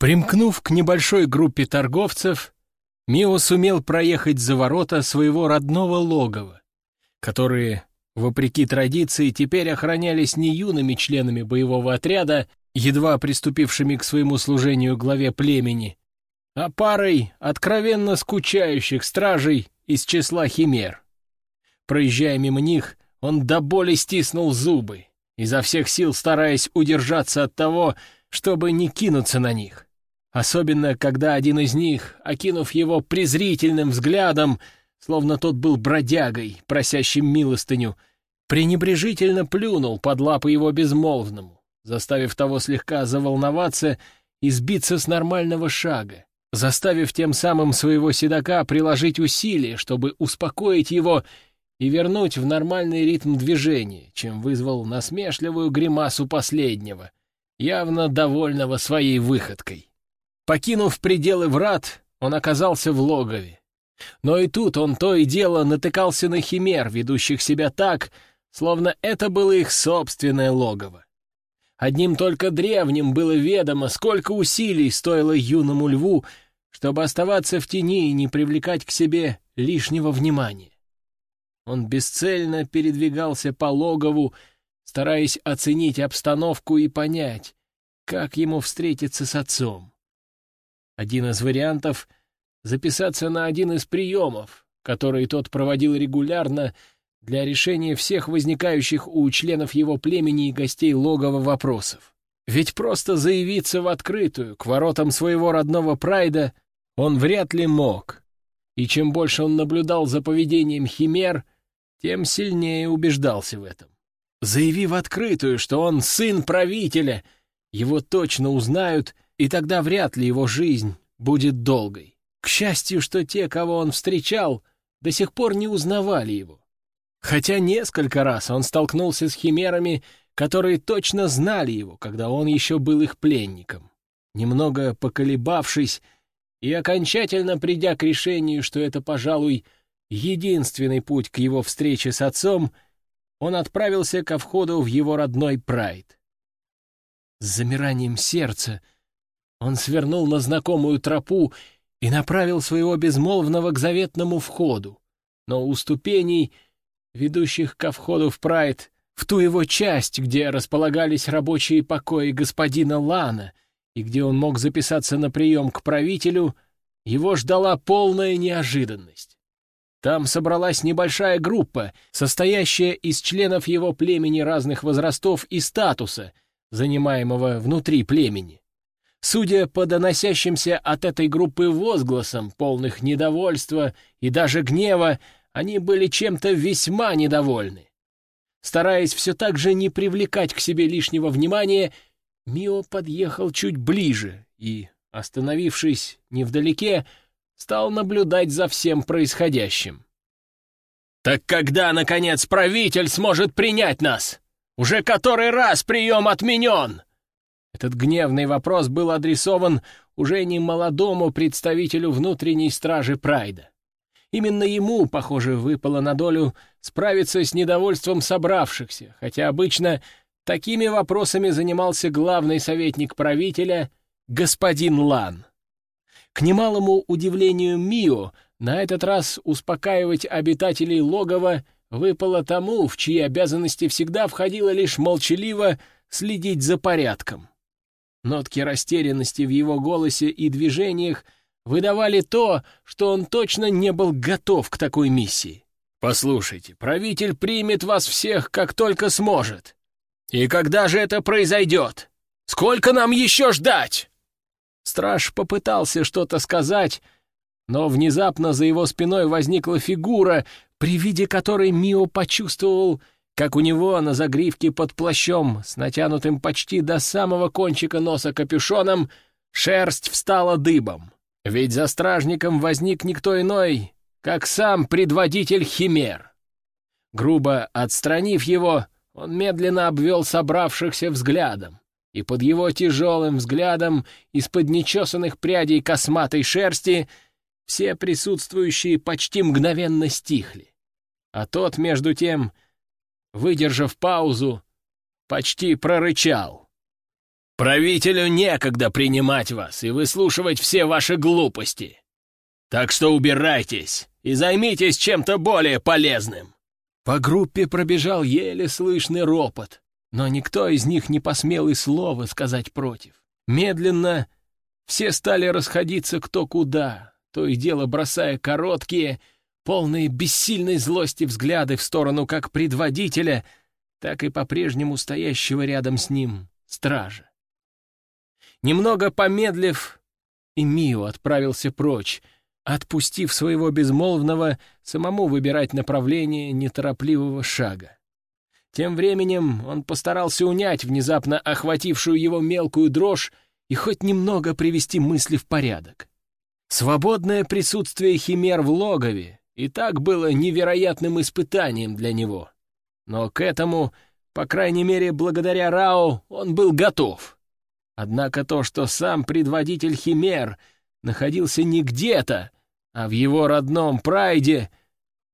Примкнув к небольшой группе торговцев, Мио сумел проехать за ворота своего родного логова, которые, вопреки традиции, теперь охранялись не юными членами боевого отряда, едва приступившими к своему служению главе племени, а парой откровенно скучающих стражей из числа химер. Проезжая мимо них, он до боли стиснул зубы, изо всех сил стараясь удержаться от того, чтобы не кинуться на них. Особенно, когда один из них, окинув его презрительным взглядом, словно тот был бродягой, просящим милостыню, пренебрежительно плюнул под лапы его безмолвному, заставив того слегка заволноваться и сбиться с нормального шага, заставив тем самым своего седока приложить усилия, чтобы успокоить его и вернуть в нормальный ритм движения, чем вызвал насмешливую гримасу последнего, явно довольного своей выходкой. Покинув пределы врат, он оказался в логове. Но и тут он то и дело натыкался на химер, ведущих себя так, словно это было их собственное логово. Одним только древним было ведомо, сколько усилий стоило юному льву, чтобы оставаться в тени и не привлекать к себе лишнего внимания. Он бесцельно передвигался по логову, стараясь оценить обстановку и понять, как ему встретиться с отцом. Один из вариантов — записаться на один из приемов, который тот проводил регулярно для решения всех возникающих у членов его племени и гостей логова вопросов. Ведь просто заявиться в открытую, к воротам своего родного прайда, он вряд ли мог. И чем больше он наблюдал за поведением химер, тем сильнее убеждался в этом. Заявив открытую, что он сын правителя, его точно узнают, и тогда вряд ли его жизнь будет долгой. К счастью, что те, кого он встречал, до сих пор не узнавали его. Хотя несколько раз он столкнулся с химерами, которые точно знали его, когда он еще был их пленником. Немного поколебавшись и окончательно придя к решению, что это, пожалуй, единственный путь к его встрече с отцом, он отправился ко входу в его родной Прайд. С замиранием сердца он свернул на знакомую тропу и направил своего безмолвного к заветному входу, но у ступеней, ведущих ко входу в Прайд, в ту его часть, где располагались рабочие покои господина Лана и где он мог записаться на прием к правителю, его ждала полная неожиданность. Там собралась небольшая группа, состоящая из членов его племени разных возрастов и статуса, занимаемого внутри племени. Судя по доносящимся от этой группы возгласам, полных недовольства и даже гнева, они были чем-то весьма недовольны. Стараясь все так же не привлекать к себе лишнего внимания, Мио подъехал чуть ближе и, остановившись невдалеке, стал наблюдать за всем происходящим. «Так когда, наконец, правитель сможет принять нас? Уже который раз прием отменен!» Этот гневный вопрос был адресован уже не молодому представителю внутренней стражи Прайда. Именно ему, похоже, выпало на долю справиться с недовольством собравшихся, хотя обычно такими вопросами занимался главный советник правителя, господин Лан. К немалому удивлению Мио, на этот раз успокаивать обитателей логова выпало тому, в чьи обязанности всегда входило лишь молчаливо следить за порядком. Нотки растерянности в его голосе и движениях выдавали то, что он точно не был готов к такой миссии. «Послушайте, правитель примет вас всех, как только сможет. И когда же это произойдет? Сколько нам еще ждать?» Страж попытался что-то сказать, но внезапно за его спиной возникла фигура, при виде которой Мио почувствовал, как у него на загривке под плащом, с натянутым почти до самого кончика носа капюшоном, шерсть встала дыбом. Ведь за стражником возник никто иной, как сам предводитель Химер. Грубо отстранив его, он медленно обвел собравшихся взглядом и под его тяжелым взглядом из-под нечесанных прядей косматой шерсти все присутствующие почти мгновенно стихли. А тот, между тем, выдержав паузу, почти прорычал. Правителю некогда принимать вас и выслушивать все ваши глупости. Так что убирайтесь и займитесь чем-то более полезным». По группе пробежал еле слышный ропот, но никто из них не посмел и слова сказать против. Медленно все стали расходиться кто куда, то и дело бросая короткие, полные бессильной злости взгляды в сторону как предводителя, так и по-прежнему стоящего рядом с ним стража. Немного помедлив, и Мио отправился прочь, отпустив своего безмолвного самому выбирать направление неторопливого шага. Тем временем он постарался унять внезапно охватившую его мелкую дрожь и хоть немного привести мысли в порядок. Свободное присутствие химер в логове и так было невероятным испытанием для него. Но к этому, по крайней мере, благодаря Рао, он был готов. Однако то, что сам предводитель химер находился не где-то, а в его родном прайде,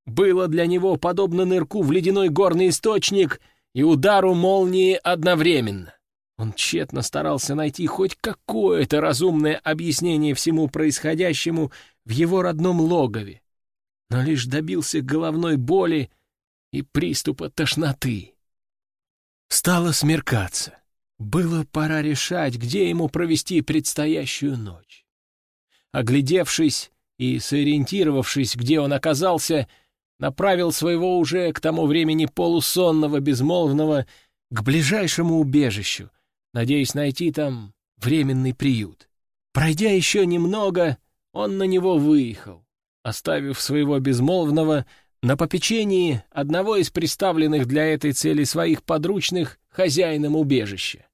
было для него подобно нырку в ледяной горный источник и удару молнии одновременно. Он тщетно старался найти хоть какое-то разумное объяснение всему происходящему в его родном логове, но лишь добился головной боли и приступа тошноты. Стало смеркаться. Было пора решать, где ему провести предстоящую ночь. Оглядевшись и сориентировавшись, где он оказался, направил своего уже к тому времени полусонного безмолвного к ближайшему убежищу, надеясь найти там временный приют. Пройдя еще немного, он на него выехал, оставив своего безмолвного на попечении одного из представленных для этой цели своих подручных хозяином убежища.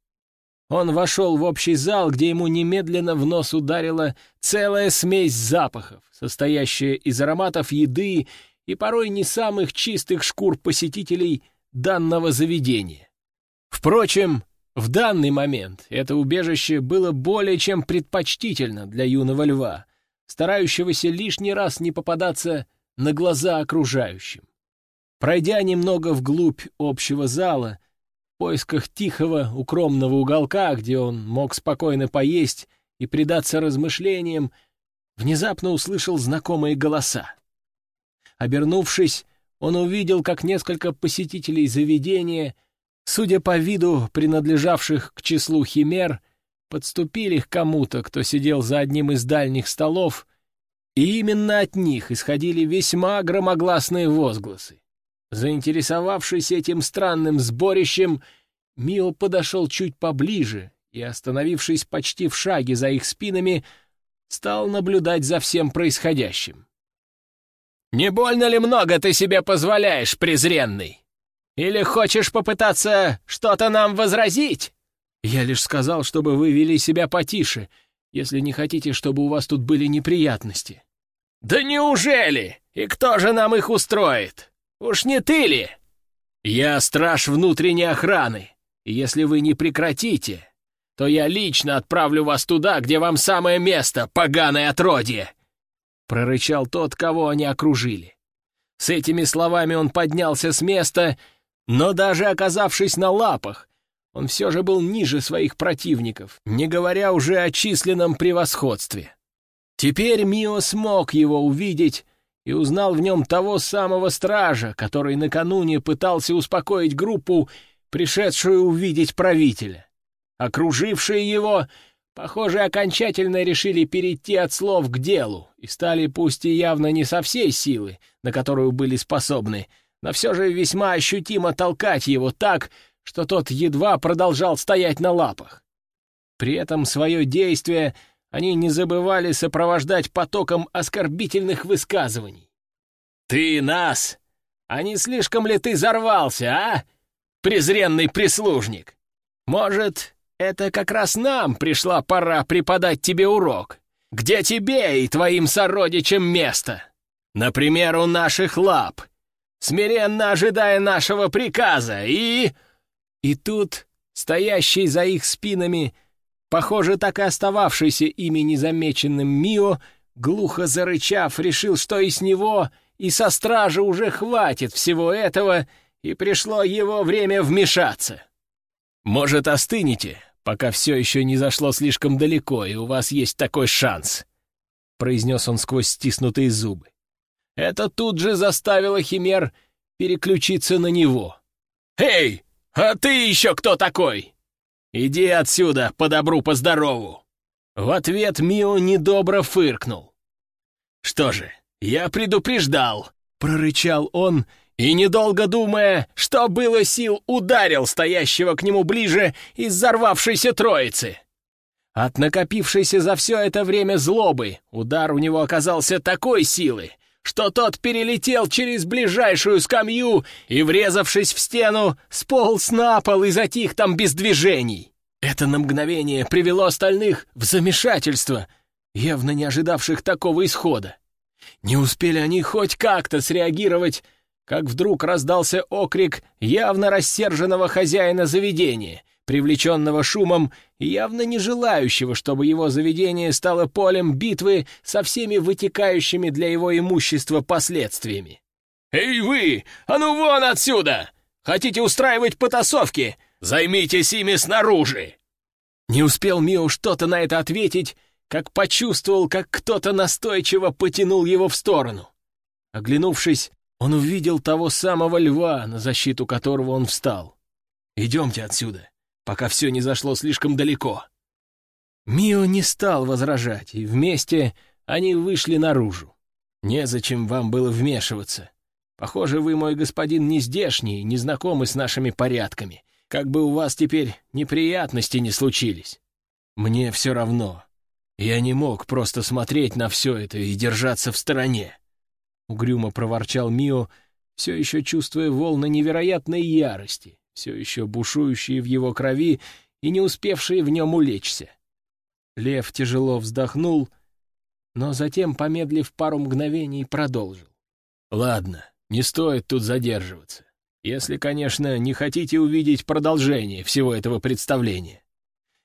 Он вошел в общий зал, где ему немедленно в нос ударила целая смесь запахов, состоящая из ароматов еды и порой не самых чистых шкур посетителей данного заведения. Впрочем, в данный момент это убежище было более чем предпочтительно для юного льва, старающегося лишний раз не попадаться на глаза окружающим. Пройдя немного вглубь общего зала, в поисках тихого, укромного уголка, где он мог спокойно поесть и предаться размышлениям, внезапно услышал знакомые голоса. Обернувшись, он увидел, как несколько посетителей заведения, судя по виду принадлежавших к числу химер, подступили к кому-то, кто сидел за одним из дальних столов и именно от них исходили весьма громогласные возгласы. Заинтересовавшись этим странным сборищем, Мио подошел чуть поближе и, остановившись почти в шаге за их спинами, стал наблюдать за всем происходящим. «Не больно ли много ты себе позволяешь, презренный? Или хочешь попытаться что-то нам возразить?» «Я лишь сказал, чтобы вы вели себя потише если не хотите, чтобы у вас тут были неприятности». «Да неужели? И кто же нам их устроит? Уж не ты ли?» «Я страж внутренней охраны, и если вы не прекратите, то я лично отправлю вас туда, где вам самое место, поганое отродье!» Прорычал тот, кого они окружили. С этими словами он поднялся с места, но даже оказавшись на лапах, он все же был ниже своих противников, не говоря уже о численном превосходстве. Теперь Мио смог его увидеть и узнал в нем того самого стража, который накануне пытался успокоить группу, пришедшую увидеть правителя. Окружившие его, похоже, окончательно решили перейти от слов к делу и стали, пусть и явно не со всей силы, на которую были способны, но все же весьма ощутимо толкать его так, что тот едва продолжал стоять на лапах. При этом свое действие они не забывали сопровождать потоком оскорбительных высказываний. «Ты нас! А не слишком ли ты зарвался, а? Презренный прислужник! Может, это как раз нам пришла пора преподать тебе урок? Где тебе и твоим сородичам место? Например, у наших лап, смиренно ожидая нашего приказа и...» И тут, стоящий за их спинами, похоже, так и остававшийся ими незамеченным Мио, глухо зарычав, решил, что и с него, и со стражи уже хватит всего этого, и пришло его время вмешаться. «Может, остынете, пока все еще не зашло слишком далеко, и у вас есть такой шанс», — произнес он сквозь стиснутые зубы. Это тут же заставило Химер переключиться на него. «Эй, а ты еще кто такой? Иди отсюда, по добру, по здорову!» В ответ Мио недобро фыркнул. «Что же, я предупреждал!» — прорычал он, и, недолго думая, что было сил, ударил стоящего к нему ближе из взорвавшейся троицы. От накопившейся за все это время злобы удар у него оказался такой силы, что тот перелетел через ближайшую скамью и, врезавшись в стену, сполз на пол и затих там без движений. Это на мгновение привело остальных в замешательство, явно не ожидавших такого исхода. Не успели они хоть как-то среагировать, как вдруг раздался окрик явно рассерженного хозяина заведения, привлеченного шумом и явно не желающего, чтобы его заведение стало полем битвы со всеми вытекающими для его имущества последствиями. «Эй вы! А ну вон отсюда! Хотите устраивать потасовки? Займитесь ими снаружи!» Не успел Мио что-то на это ответить, как почувствовал, как кто-то настойчиво потянул его в сторону. Оглянувшись, он увидел того самого льва, на защиту которого он встал. «Идемте отсюда пока все не зашло слишком далеко. Мио не стал возражать, и вместе они вышли наружу. Незачем вам было вмешиваться. Похоже, вы, мой господин, не здешний, не знакомы с нашими порядками. Как бы у вас теперь неприятности не случились. Мне все равно. Я не мог просто смотреть на все это и держаться в стороне. Угрюмо проворчал Мио, все еще чувствуя волны невероятной ярости, все еще бушующие в его крови и не успевшие в нем улечься. Лев тяжело вздохнул, но затем, помедлив пару мгновений, продолжил. «Ладно, не стоит тут задерживаться. Если, конечно, не хотите увидеть продолжение всего этого представления.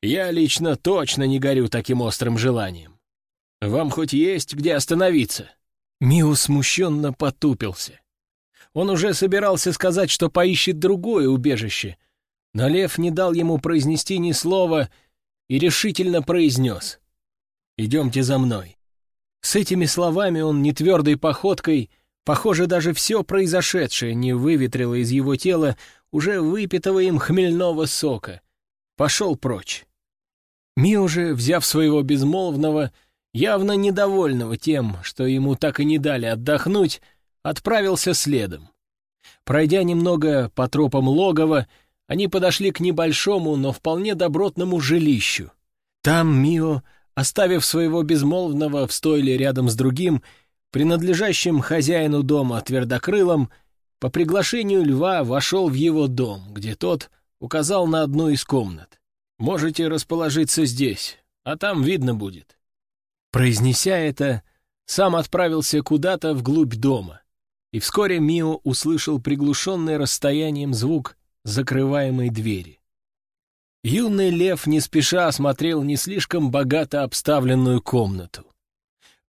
Я лично точно не горю таким острым желанием. Вам хоть есть где остановиться?» Миу смущенно потупился. Он уже собирался сказать, что поищет другое убежище, но лев не дал ему произнести ни слова и решительно произнес «Идемте за мной». С этими словами он нетвердой походкой, похоже, даже все произошедшее не выветрило из его тела уже выпитого им хмельного сока, пошел прочь. Ми уже, взяв своего безмолвного, явно недовольного тем, что ему так и не дали отдохнуть, отправился следом. Пройдя немного по тропам логова, они подошли к небольшому, но вполне добротному жилищу. Там Мио, оставив своего безмолвного в стойле рядом с другим, принадлежащим хозяину дома твердокрылом, по приглашению льва вошел в его дом, где тот указал на одну из комнат. «Можете расположиться здесь, а там видно будет». Произнеся это, сам отправился куда-то вглубь дома и вскоре Мио услышал приглушенный расстоянием звук закрываемой двери. Юный лев не спеша осмотрел не слишком богато обставленную комнату.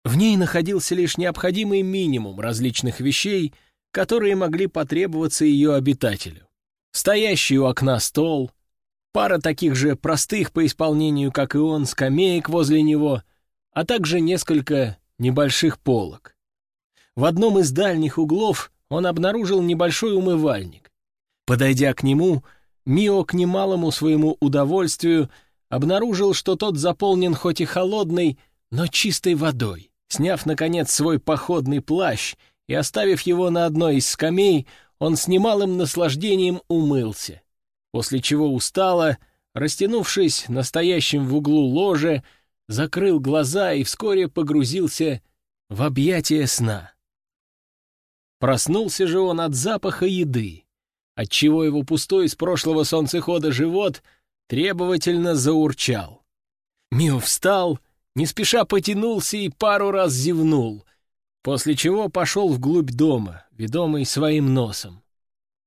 В ней находился лишь необходимый минимум различных вещей, которые могли потребоваться ее обитателю. Стоящий у окна стол, пара таких же простых по исполнению, как и он, скамеек возле него, а также несколько небольших полок. В одном из дальних углов он обнаружил небольшой умывальник. Подойдя к нему, Мио к немалому своему удовольствию обнаружил, что тот заполнен хоть и холодной, но чистой водой. Сняв, наконец, свой походный плащ и оставив его на одной из скамей, он с немалым наслаждением умылся, после чего устало, растянувшись настоящим в углу ложе, закрыл глаза и вскоре погрузился в объятия сна. Проснулся же он от запаха еды, отчего его пустой с прошлого солнцехода живот требовательно заурчал. Мио встал, не спеша потянулся и пару раз зевнул, после чего пошел вглубь дома, ведомый своим носом.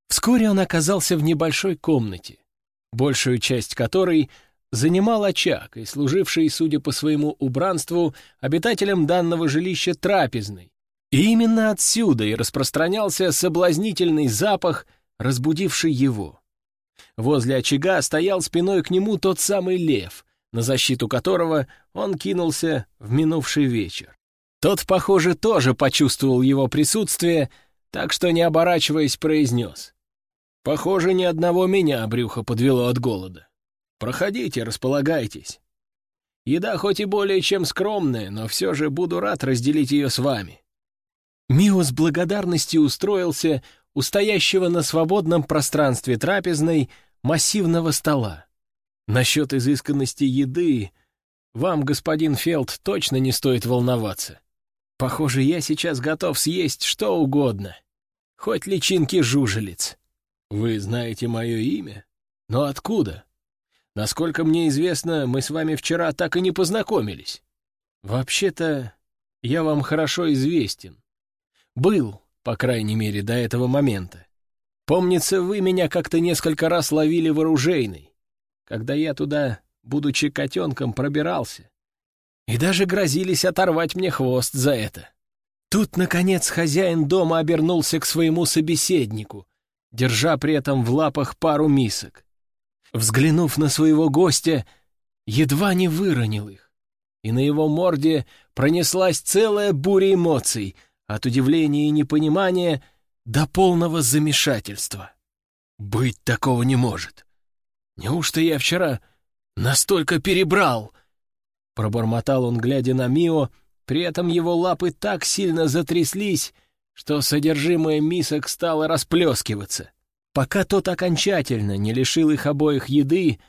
Вскоре он оказался в небольшой комнате, большую часть которой занимал очаг и служивший, судя по своему убранству, обитателям данного жилища трапезной, и именно отсюда и распространялся соблазнительный запах, разбудивший его. Возле очага стоял спиной к нему тот самый лев, на защиту которого он кинулся в минувший вечер. Тот, похоже, тоже почувствовал его присутствие, так что, не оборачиваясь, произнес. «Похоже, ни одного меня брюхо подвело от голода. Проходите, располагайтесь. Еда хоть и более чем скромная, но все же буду рад разделить ее с вами». Мио с благодарностью устроился у стоящего на свободном пространстве трапезной массивного стола. Насчет изысканности еды вам, господин Фелд, точно не стоит волноваться. Похоже, я сейчас готов съесть что угодно. Хоть личинки жужелиц. Вы знаете мое имя? Но откуда? Насколько мне известно, мы с вами вчера так и не познакомились. Вообще-то, я вам хорошо известен. Был, по крайней мере, до этого момента. Помнится, вы меня как-то несколько раз ловили в оружейной, когда я туда, будучи котенком, пробирался. И даже грозились оторвать мне хвост за это. Тут, наконец, хозяин дома обернулся к своему собеседнику, держа при этом в лапах пару мисок. Взглянув на своего гостя, едва не выронил их, и на его морде пронеслась целая буря эмоций, от удивления и непонимания — до полного замешательства. Быть такого не может. Неужто я вчера настолько перебрал? Пробормотал он, глядя на Мио, при этом его лапы так сильно затряслись, что содержимое мисок стало расплескиваться. Пока тот окончательно не лишил их обоих еды,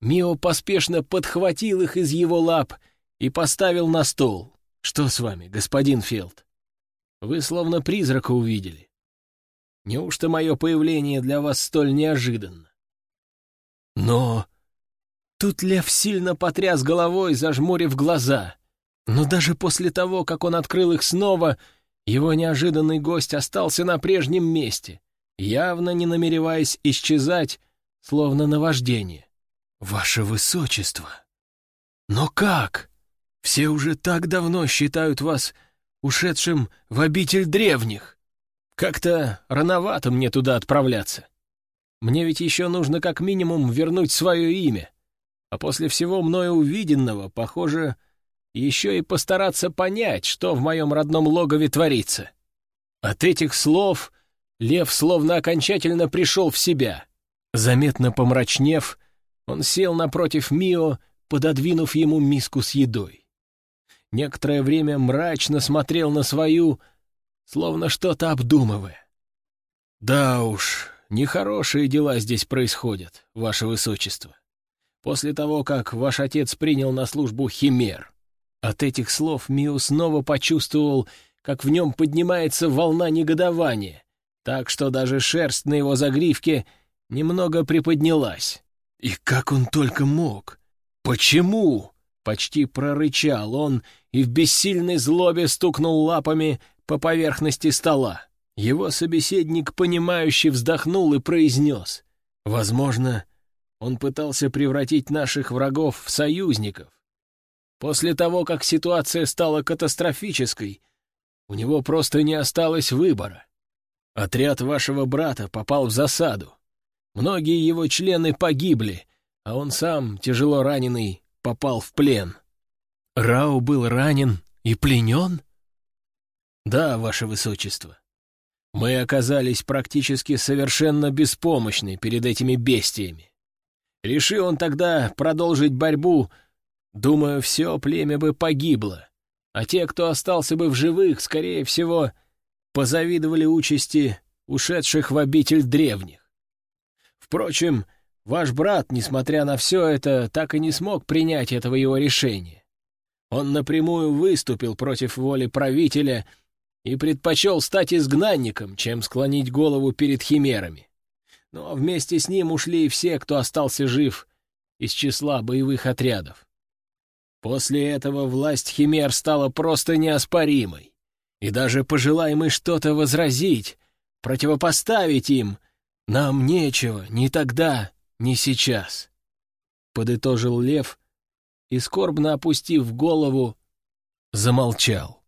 Мио поспешно подхватил их из его лап и поставил на стол. «Что с вами, господин Фелд? Вы словно призрака увидели. Неужто мое появление для вас столь неожиданно? Но... Тут лев сильно потряс головой, зажмурив глаза. Но даже после того, как он открыл их снова, его неожиданный гость остался на прежнем месте, явно не намереваясь исчезать, словно наваждение. «Ваше Высочество! Но как? Все уже так давно считают вас ушедшим в обитель древних!» Как-то рановато мне туда отправляться. Мне ведь еще нужно как минимум вернуть свое имя. А после всего мною увиденного, похоже, еще и постараться понять, что в моем родном логове творится. От этих слов лев словно окончательно пришел в себя. Заметно помрачнев, он сел напротив Мио, пододвинув ему миску с едой. Некоторое время мрачно смотрел на свою, словно что-то обдумывая. «Да уж, нехорошие дела здесь происходят, ваше высочество. После того, как ваш отец принял на службу химер». От этих слов Мио снова почувствовал, как в нем поднимается волна негодования, так что даже шерсть на его загривке немного приподнялась. И как он только мог? Почему? Почти прорычал он и в бессильной злобе стукнул лапами по поверхности стола. Его собеседник, понимающе вздохнул и произнес. «Возможно, он пытался превратить наших врагов в союзников. После того, как ситуация стала катастрофической, у него просто не осталось выбора. Отряд вашего брата попал в засаду. Многие его члены погибли, а он сам, тяжело раненый, попал в плен. Рау был ранен и пленен? «Да, ваше высочество. Мы оказались практически совершенно беспомощны перед этими бестиями. Решил он тогда продолжить борьбу, думаю, все племя бы погибло, а те, кто остался бы в живых, скорее всего, позавидовали участи ушедших в обитель древних. Впрочем, ваш брат, несмотря на все это, так и не смог принять этого его решения. Он напрямую выступил против воли правителя — и предпочел стать изгнанником, чем склонить голову перед химерами. Но вместе с ним ушли и все, кто остался жив из числа боевых отрядов. После этого власть химер стала просто неоспоримой, и даже пожелаем мы что-то возразить, противопоставить им, нам нечего ни тогда, ни сейчас. Подытожил лев и, скорбно опустив голову, замолчал.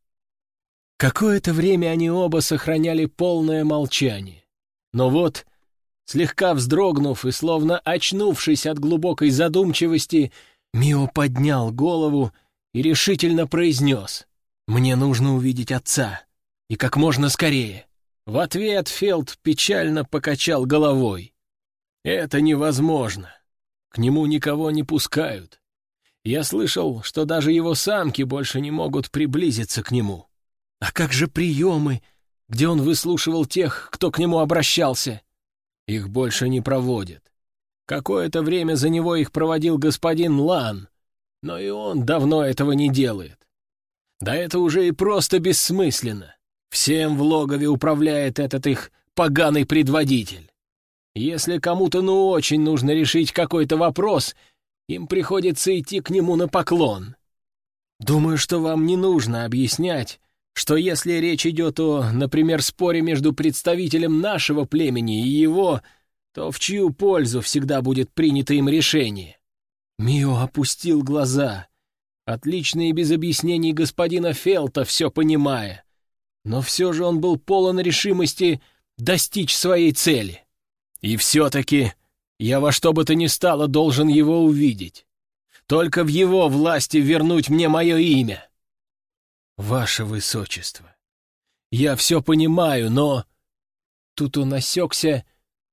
Какое-то время они оба сохраняли полное молчание. Но вот Слегка вздрогнув и словно очнувшись от глубокой задумчивости, Мио поднял голову и решительно произнес «Мне нужно увидеть отца, и как можно скорее». В ответ Фелд печально покачал головой. «Это невозможно. К нему никого не пускают. Я слышал, что даже его самки больше не могут приблизиться к нему. А как же приемы, где он выслушивал тех, кто к нему обращался? Их больше не проводят. Какое-то время за него их проводил господин Лан, но и он давно этого не делает. Да это уже и просто бессмысленно. Всем в логове управляет этот их поганый предводитель. Если кому-то ну очень нужно решить какой-то вопрос, им приходится идти к нему на поклон. Думаю, что вам не нужно объяснять, что если речь идет о, например, споре между представителем нашего племени и его, то в чью пользу всегда будет принято им решение? Мио опустил глаза, отлично и без объяснений господина Фелта все понимая. Но все же он был полон решимости достичь своей цели. И все-таки я во что бы то ни стало должен его увидеть. Только в его власти вернуть мне мое имя. Ваше Высочество, я все понимаю, но... Тут он осекся,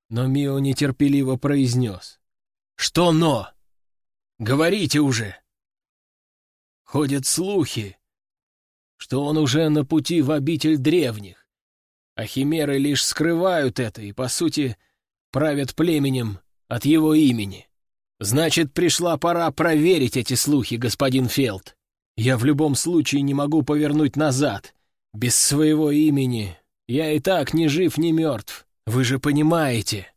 но Мио нетерпеливо произнес. Что «но»? Говорите уже. Ходят слухи, что он уже на пути в обитель древних, а химеры лишь скрывают это и, по сути, правят племенем от его имени. Значит, пришла пора проверить эти слухи, господин Фелд. Я в любом случае не могу повернуть назад. Без своего имени я и так ни жив, ни мертв. Вы же понимаете.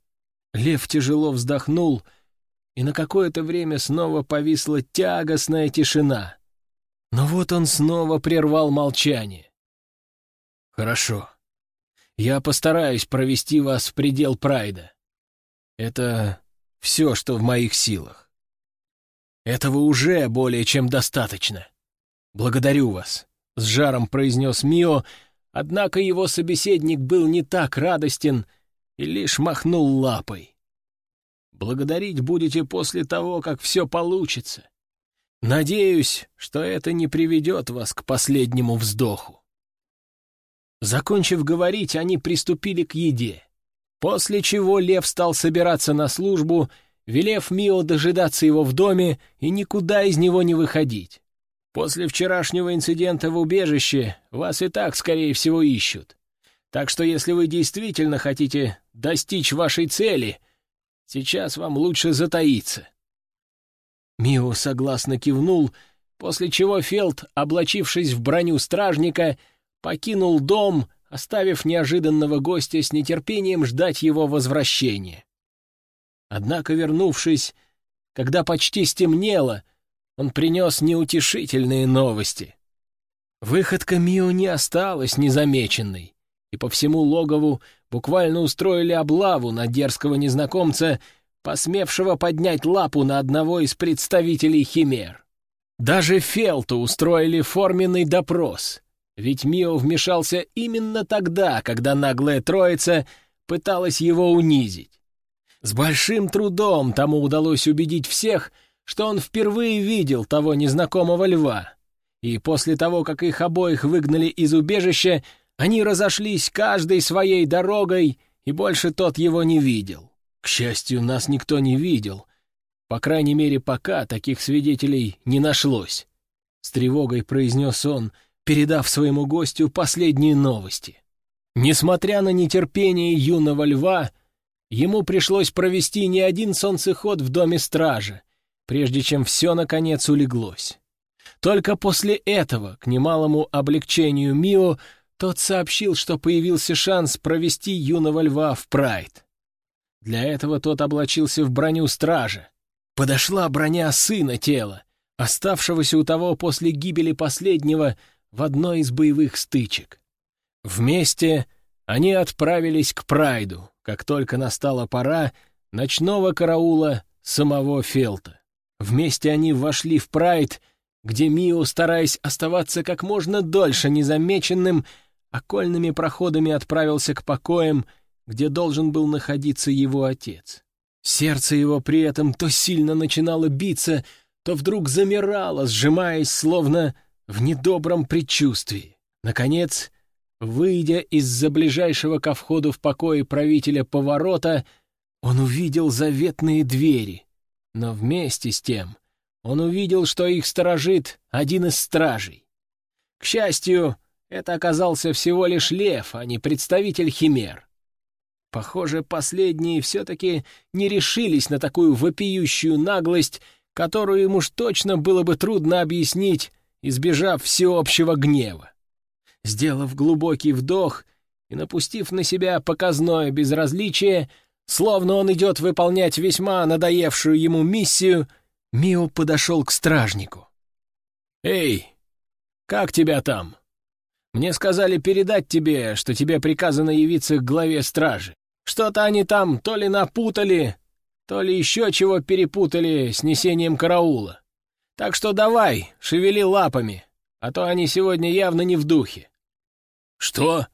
Лев тяжело вздохнул, и на какое-то время снова повисла тягостная тишина. Но вот он снова прервал молчание. «Хорошо. Я постараюсь провести вас в предел Прайда. Это все, что в моих силах. Этого уже более чем достаточно. Благодарю вас», — с жаром произнес Мио, однако его собеседник был не так радостен и лишь махнул лапой. «Благодарить будете после того, как все получится. Надеюсь, что это не приведет вас к последнему вздоху». Закончив говорить, они приступили к еде. После чего Лев стал собираться на службу, велев Мио дожидаться его в доме и никуда из него не выходить. После вчерашнего инцидента в убежище вас и так, скорее всего, ищут. Так что если вы действительно хотите достичь вашей цели, сейчас вам лучше затаиться». Мио согласно кивнул, после чего Фелд, облачившись в броню стражника, покинул дом оставив неожиданного гостя с нетерпением ждать его возвращения. Однако, вернувшись, когда почти стемнело, он принес неутешительные новости. Выходка Мио не осталась незамеченной, и по всему логову буквально устроили облаву на дерзкого незнакомца, посмевшего поднять лапу на одного из представителей Химер. Даже Фелту устроили форменный допрос, ведь Мио вмешался именно тогда, когда наглая троица пыталась его унизить. С большим трудом тому удалось убедить всех, что он впервые видел того незнакомого льва. И после того, как их обоих выгнали из убежища, они разошлись каждой своей дорогой, и больше тот его не видел. К счастью, нас никто не видел. По крайней мере, пока таких свидетелей не нашлось. С тревогой произнес он — передав своему гостю последние новости. Несмотря на нетерпение юного льва, ему пришлось провести не один солнцеход в доме стража, прежде чем все, наконец, улеглось. Только после этого, к немалому облегчению Мио, тот сообщил, что появился шанс провести юного льва в прайд. Для этого тот облачился в броню стража. Подошла броня сына тела, оставшегося у того после гибели последнего в одной из боевых стычек. Вместе они отправились к Прайду, как только настала пора ночного караула самого Фелта. Вместе они вошли в Прайд, где Мио, стараясь оставаться как можно дольше незамеченным, окольными проходами отправился к покоям, где должен был находиться его отец. Сердце его при этом то сильно начинало биться, то вдруг замирало, сжимаясь, словно в недобром предчувствии. Наконец, выйдя из-за ближайшего ко входу в покое правителя поворота, он увидел заветные двери, но вместе с тем он увидел, что их сторожит один из стражей. К счастью, это оказался всего лишь лев, а не представитель химер. Похоже, последние все-таки не решились на такую вопиющую наглость, которую им уж точно было бы трудно объяснить, избежав всеобщего гнева. Сделав глубокий вдох и напустив на себя показное безразличие, словно он идет выполнять весьма надоевшую ему миссию, Мио подошел к стражнику. «Эй, как тебя там? Мне сказали передать тебе, что тебе приказано явиться к главе стражи. Что-то они там то ли напутали, то ли еще чего перепутали с несением караула. Так что давай, шевели лапами, а то они сегодня явно не в духе». «Что?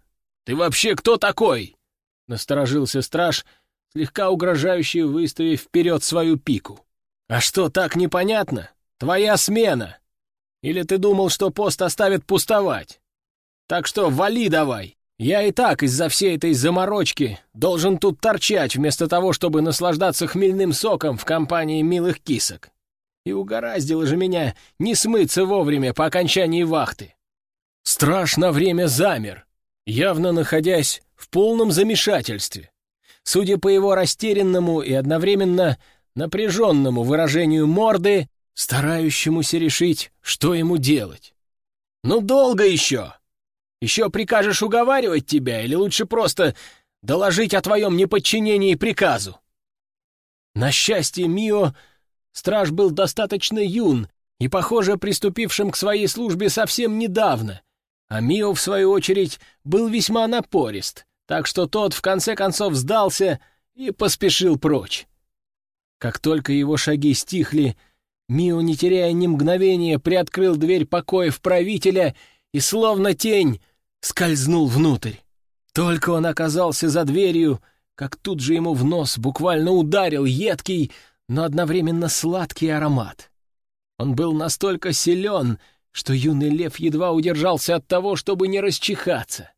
Ты вообще кто такой?» — насторожился страж, слегка угрожающе выставив вперед свою пику. «А что, так непонятно? Твоя смена! Или ты думал, что пост оставит пустовать? Так что вали давай!» Я и так из-за всей этой заморочки должен тут торчать, вместо того, чтобы наслаждаться хмельным соком в компании милых кисок. И угораздило же меня не смыться вовремя по окончании вахты. Страж на время замер, явно находясь в полном замешательстве. Судя по его растерянному и одновременно напряженному выражению морды, старающемуся решить, что ему делать. «Ну долго еще!» Еще прикажешь уговаривать тебя, или лучше просто доложить о твоем неподчинении приказу?» На счастье Мио, страж был достаточно юн и, похоже, приступившим к своей службе совсем недавно, а Мио, в свою очередь, был весьма напорист, так что тот, в конце концов, сдался и поспешил прочь. Как только его шаги стихли, Мио, не теряя ни мгновения, приоткрыл дверь покоев правителя и, словно тень, скользнул внутрь. Только он оказался за дверью, как тут же ему в нос буквально ударил едкий, но одновременно сладкий аромат. Он был настолько силен, что юный лев едва удержался от того, чтобы не расчихаться.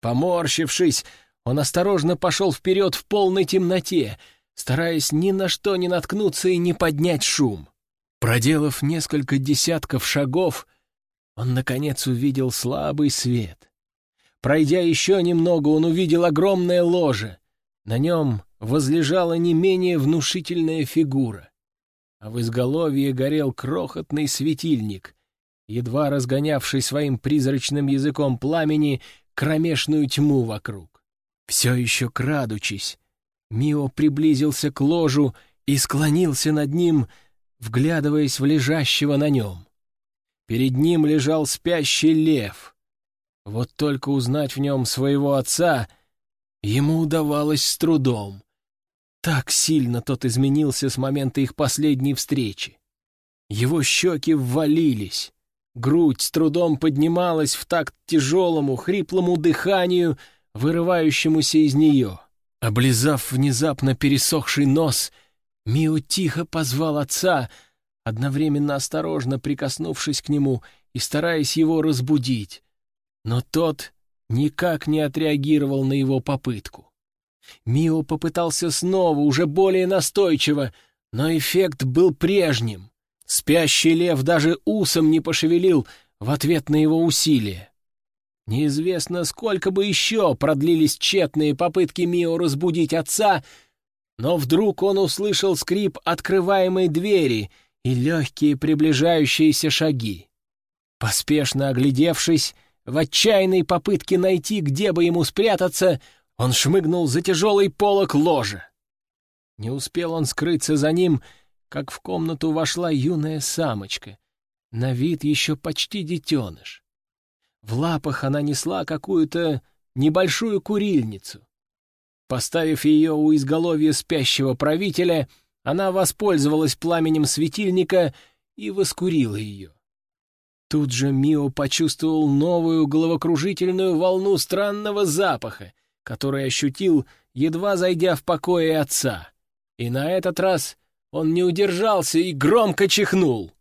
Поморщившись, он осторожно пошел вперед в полной темноте, стараясь ни на что не наткнуться и не поднять шум. Проделав несколько десятков шагов, он, наконец, увидел слабый свет. Пройдя еще немного, он увидел огромное ложе. На нем возлежала не менее внушительная фигура. А в изголовье горел крохотный светильник, едва разгонявший своим призрачным языком пламени кромешную тьму вокруг. Все еще крадучись, Мио приблизился к ложу и склонился над ним, вглядываясь в лежащего на нем. Перед ним лежал спящий лев. Вот только узнать в нем своего отца ему удавалось с трудом. Так сильно тот изменился с момента их последней встречи. Его щеки ввалились, грудь с трудом поднималась в такт тяжелому, хриплому дыханию, вырывающемуся из нее. Облизав внезапно пересохший нос, Мио тихо позвал отца — одновременно осторожно прикоснувшись к нему и стараясь его разбудить. Но тот никак не отреагировал на его попытку. Мио попытался снова, уже более настойчиво, но эффект был прежним. Спящий лев даже усом не пошевелил в ответ на его усилия. Неизвестно, сколько бы еще продлились тщетные попытки Мио разбудить отца, но вдруг он услышал скрип открываемой двери — и легкие приближающиеся шаги. Поспешно оглядевшись, в отчаянной попытке найти, где бы ему спрятаться, он шмыгнул за тяжелый полок ложа. Не успел он скрыться за ним, как в комнату вошла юная самочка, на вид еще почти детеныш. В лапах она несла какую-то небольшую курильницу. Поставив ее у изголовья спящего правителя — она воспользовалась пламенем светильника и воскурила ее. Тут же Мио почувствовал новую головокружительную волну странного запаха, который ощутил, едва зайдя в покое отца. И на этот раз он не удержался и громко чихнул.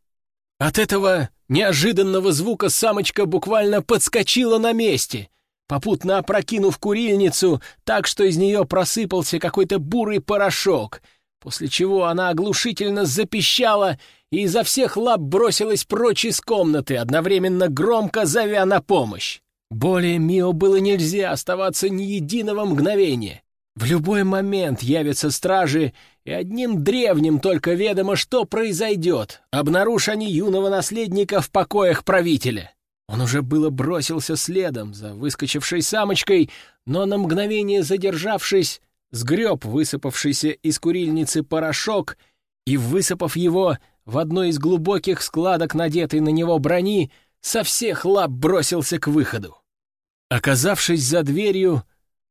От этого неожиданного звука самочка буквально подскочила на месте, попутно опрокинув курильницу так, что из нее просыпался какой-то бурый порошок, после чего она оглушительно запищала и изо всех лап бросилась прочь из комнаты, одновременно громко зовя на помощь. Более Мио было нельзя оставаться ни единого мгновения. В любой момент явятся стражи, и одним древним только ведомо, что произойдет, обнаружь они юного наследника в покоях правителя. Он уже было бросился следом за выскочившей самочкой, но на мгновение задержавшись, сгреб высыпавшийся из курильницы порошок и, высыпав его в одной из глубоких складок надетой на него брони, со всех лап бросился к выходу. Оказавшись за дверью,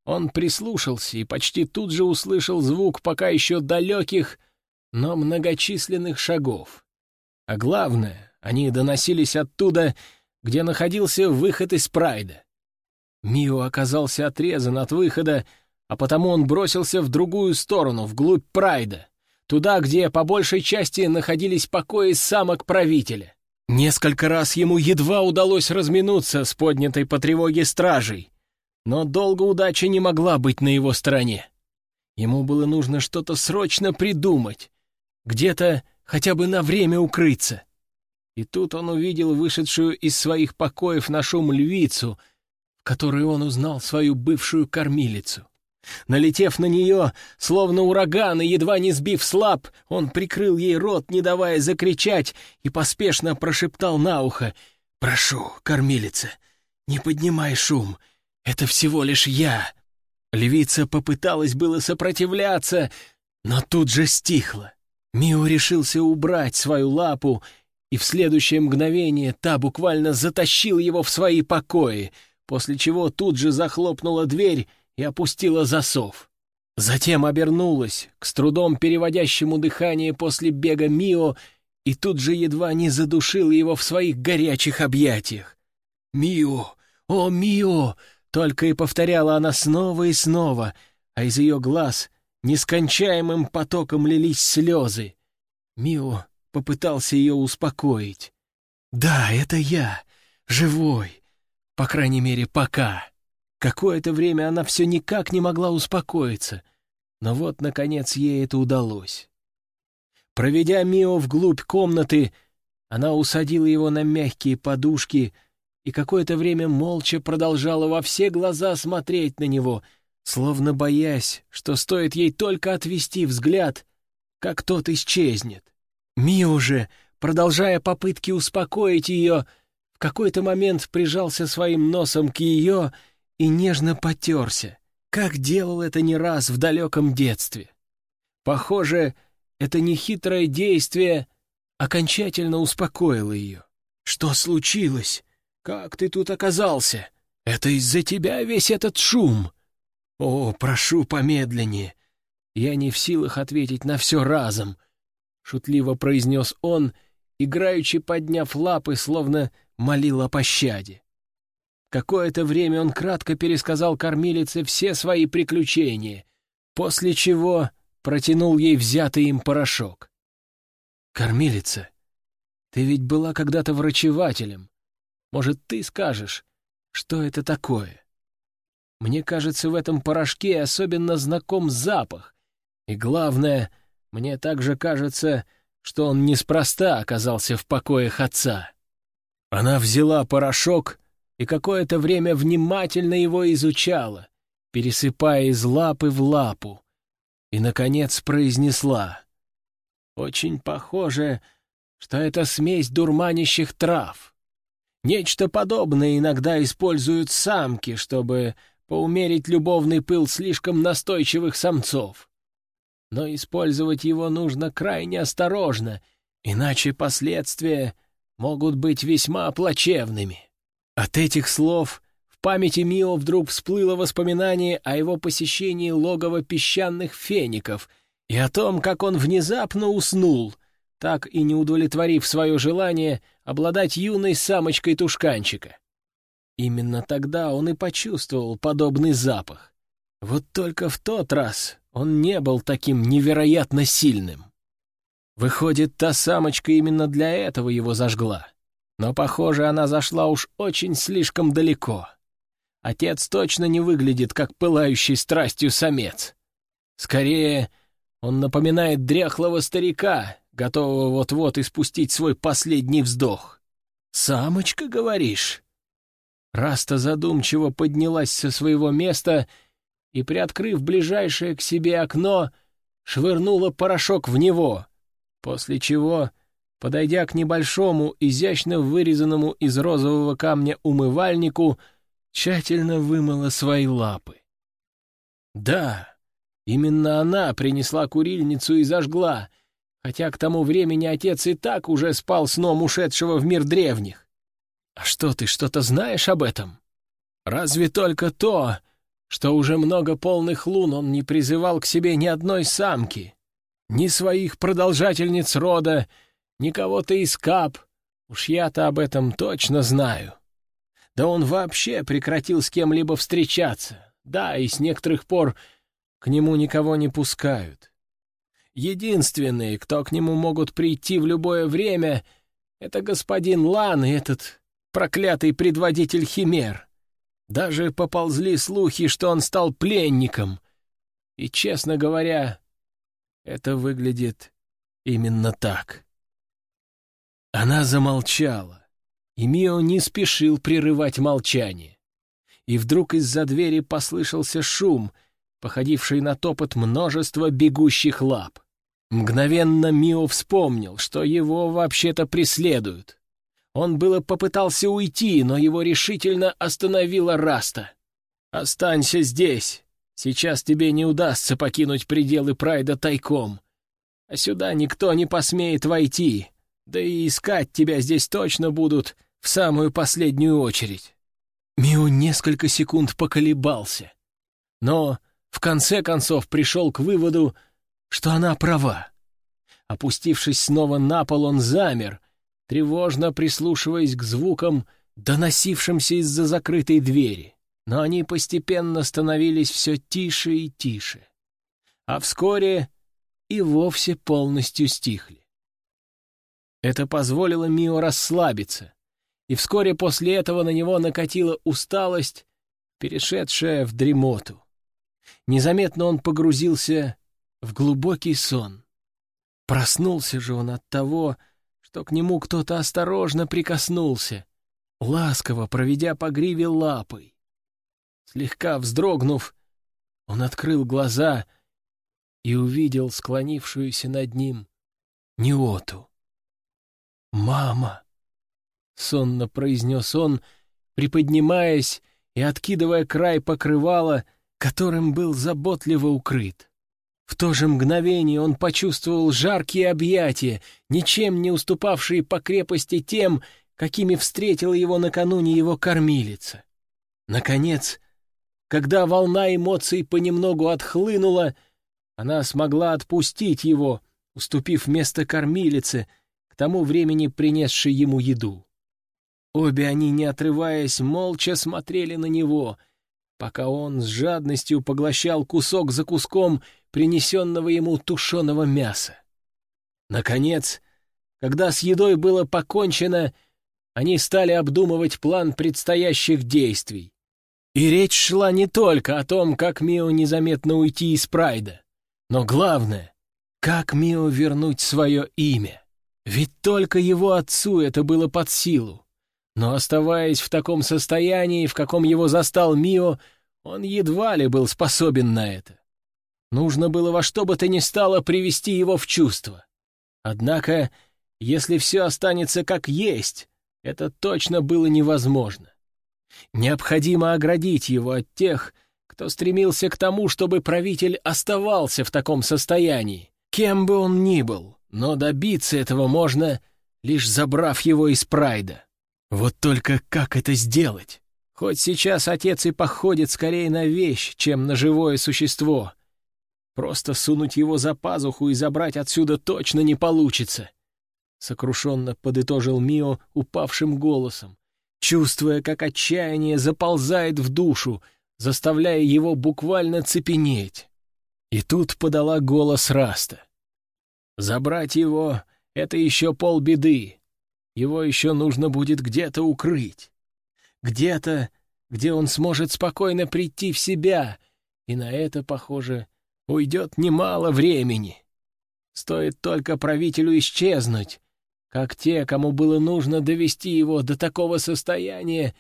он прислушался и почти тут же услышал звук пока еще далеких, но многочисленных шагов. А главное, они доносились оттуда, где находился выход из Прайда. Мио оказался отрезан от выхода, а потому он бросился в другую сторону, вглубь Прайда, туда, где по большей части находились покои самок правителя. Несколько раз ему едва удалось разминуться с поднятой по тревоге стражей, но долго удача не могла быть на его стороне. Ему было нужно что-то срочно придумать, где-то хотя бы на время укрыться. И тут он увидел вышедшую из своих покоев на шум львицу, в которой он узнал свою бывшую кормилицу. Налетев на нее, словно ураган, и едва не сбив слаб, он прикрыл ей рот, не давая закричать, и поспешно прошептал на ухо «Прошу, кормилица, не поднимай шум, это всего лишь я». Львица попыталась было сопротивляться, но тут же стихла. Мио решился убрать свою лапу, и в следующее мгновение та буквально затащила его в свои покои, после чего тут же захлопнула дверь и опустила засов. Затем обернулась к с трудом переводящему дыхание после бега Мио и тут же едва не задушил его в своих горячих объятиях. «Мио! О, Мио!» — только и повторяла она снова и снова, а из ее глаз нескончаемым потоком лились слезы. Мио попытался ее успокоить. «Да, это я, живой, по крайней мере, пока». Какое-то время она все никак не могла успокоиться, но вот, наконец, ей это удалось. Проведя Мио вглубь комнаты, она усадила его на мягкие подушки и какое-то время молча продолжала во все глаза смотреть на него, словно боясь, что стоит ей только отвести взгляд, как тот исчезнет. Мио же, продолжая попытки успокоить ее, в какой-то момент прижался своим носом к ее и нежно потерся, как делал это не раз в далеком детстве. Похоже, это нехитрое действие окончательно успокоило ее. «Что случилось? Как ты тут оказался? Это из-за тебя весь этот шум!» «О, прошу помедленнее. Я не в силах ответить на все разом», — шутливо произнес он, играючи подняв лапы, словно молил о пощаде. Какое-то время он кратко пересказал кормилице все свои приключения, после чего протянул ей взятый им порошок. «Кормилица, ты ведь была когда-то врачевателем. Может, ты скажешь, что это такое? Мне кажется, в этом порошке особенно знаком запах. И главное, мне также кажется, что он неспроста оказался в покоях отца». Она взяла порошок и какое-то время внимательно его изучала, пересыпая из лапы в лапу, и, наконец, произнесла. «Очень похоже, что это смесь дурманящих трав. Нечто подобное иногда используют самки, чтобы поумерить любовный пыл слишком настойчивых самцов. Но использовать его нужно крайне осторожно, иначе последствия могут быть весьма плачевными». От этих слов в памяти Мио вдруг всплыло воспоминание о его посещении логова песчаных феников и о том, как он внезапно уснул, так и не удовлетворив свое желание обладать юной самочкой тушканчика. Именно тогда он и почувствовал подобный запах. Вот только в тот раз он не был таким невероятно сильным. Выходит, та самочка именно для этого его зажгла. Но, похоже, она зашла уж очень слишком далеко. Отец точно не выглядит, как пылающий страстью самец. Скорее, он напоминает дряхлого старика, готового вот-вот испустить свой последний вздох. «Самочка, говоришь?» Раста задумчиво поднялась со своего места и, приоткрыв ближайшее к себе окно, швырнула порошок в него, после чего, подойдя к небольшому, изящно вырезанному из розового камня умывальнику, тщательно вымыла свои лапы. Да, именно она принесла курильницу и зажгла, хотя к тому времени отец и так уже спал сном ушедшего в мир древних. А что ты что-то знаешь об этом? Разве только то, что уже много полных лун он не призывал к себе ни одной самки, ни своих продолжательниц рода, ни кого-то из кап. Уж я-то об этом точно знаю. Да он вообще прекратил с кем-либо встречаться. Да, и с некоторых пор к нему никого не пускают. Единственные, кто к нему могут прийти в любое время, это господин Лан и этот проклятый предводитель Химер. Даже поползли слухи, что он стал пленником. И, честно говоря, это выглядит именно так. Она замолчала, и Мио не спешил прерывать молчание. И вдруг из-за двери послышался шум, походивший на топот множества бегущих лап. Мгновенно Мио вспомнил, что его вообще-то преследуют. Он было попытался уйти, но его решительно остановила Раста. «Останься здесь. Сейчас тебе не удастся покинуть пределы Прайда тайком. А сюда никто не посмеет войти. Да и искать тебя здесь точно будут в самую последнюю очередь». Мио несколько секунд поколебался. Но в конце концов пришел к выводу, что она права. Опустившись снова на пол, он замер, тревожно прислушиваясь к звукам, доносившимся из-за закрытой двери. Но они постепенно становились все тише и тише. А вскоре и вовсе полностью стихли. Это позволило Мио расслабиться, и вскоре после этого на него накатила усталость, перешедшая в дремоту. Незаметно он погрузился в глубокий сон. Проснулся же он от того, что к нему кто-то осторожно прикоснулся, ласково проведя по гриве лапой. Слегка вздрогнув, он открыл глаза и увидел склонившуюся над ним Неоту. «Мама!» — сонно произнес он, приподнимаясь и откидывая край покрывала, которым был заботливо укрыт. В то же мгновение он почувствовал жаркие объятия, ничем не уступавшие по крепости тем, какими встретила его накануне его кормилица. Наконец, когда волна эмоций понемногу отхлынула, она смогла отпустить его, уступив место кормилице, к тому времени принесшей ему еду. Обе они, не отрываясь, молча смотрели на него, пока он с жадностью поглощал кусок за куском принесенного ему тушеного мяса. Наконец, когда с едой было покончено, они стали обдумывать план предстоящих действий. И речь шла не только о том, как Мио незаметно уйти из Прайда, но главное, как Мио вернуть свое имя. Ведь только его отцу это было под силу. Но оставаясь в таком состоянии, в каком его застал Мио, он едва ли был способен на это. Нужно было во что бы то ни стало привести его в чувство. Однако, если все останется как есть, это точно было невозможно. Необходимо оградить его от тех, кто стремился к тому, чтобы правитель оставался в таком состоянии, кем бы он ни был, но добиться этого можно, лишь забрав его из Прайда. Вот только как это сделать? Хоть сейчас отец и походит скорее на вещь, чем на живое существо, Просто сунуть его за пазуху и забрать отсюда точно не получится. Сокрушенно подытожил Мио упавшим голосом, чувствуя, как отчаяние заползает в душу, заставляя его буквально цепенеть. И тут подала голос Раста. «Забрать его — это еще полбеды. Его еще нужно будет где-то укрыть. Где-то, где он сможет спокойно прийти в себя, и на это, похоже, уйдет немало времени. Стоит только правителю исчезнуть, как те, кому было нужно довести его до такого состояния,